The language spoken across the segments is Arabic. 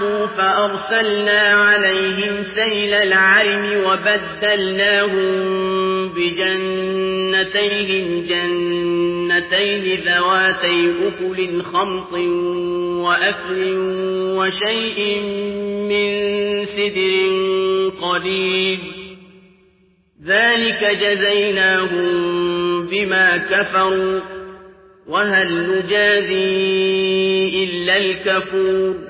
فأعرضوا فأرسلنا عليهم سيل العرم وبدلناهم بجنتيهم جنتين ذواتي أكل خمط وأكل وشيء من سدر قليل. ذلك جزيناهم بما كفروا وهل نجازي إلا الكفور؟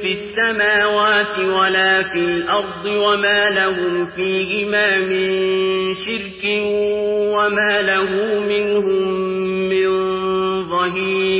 في السماوات ولا في الأرض وما لهم فيهما من شرك وما له منهم من ظهير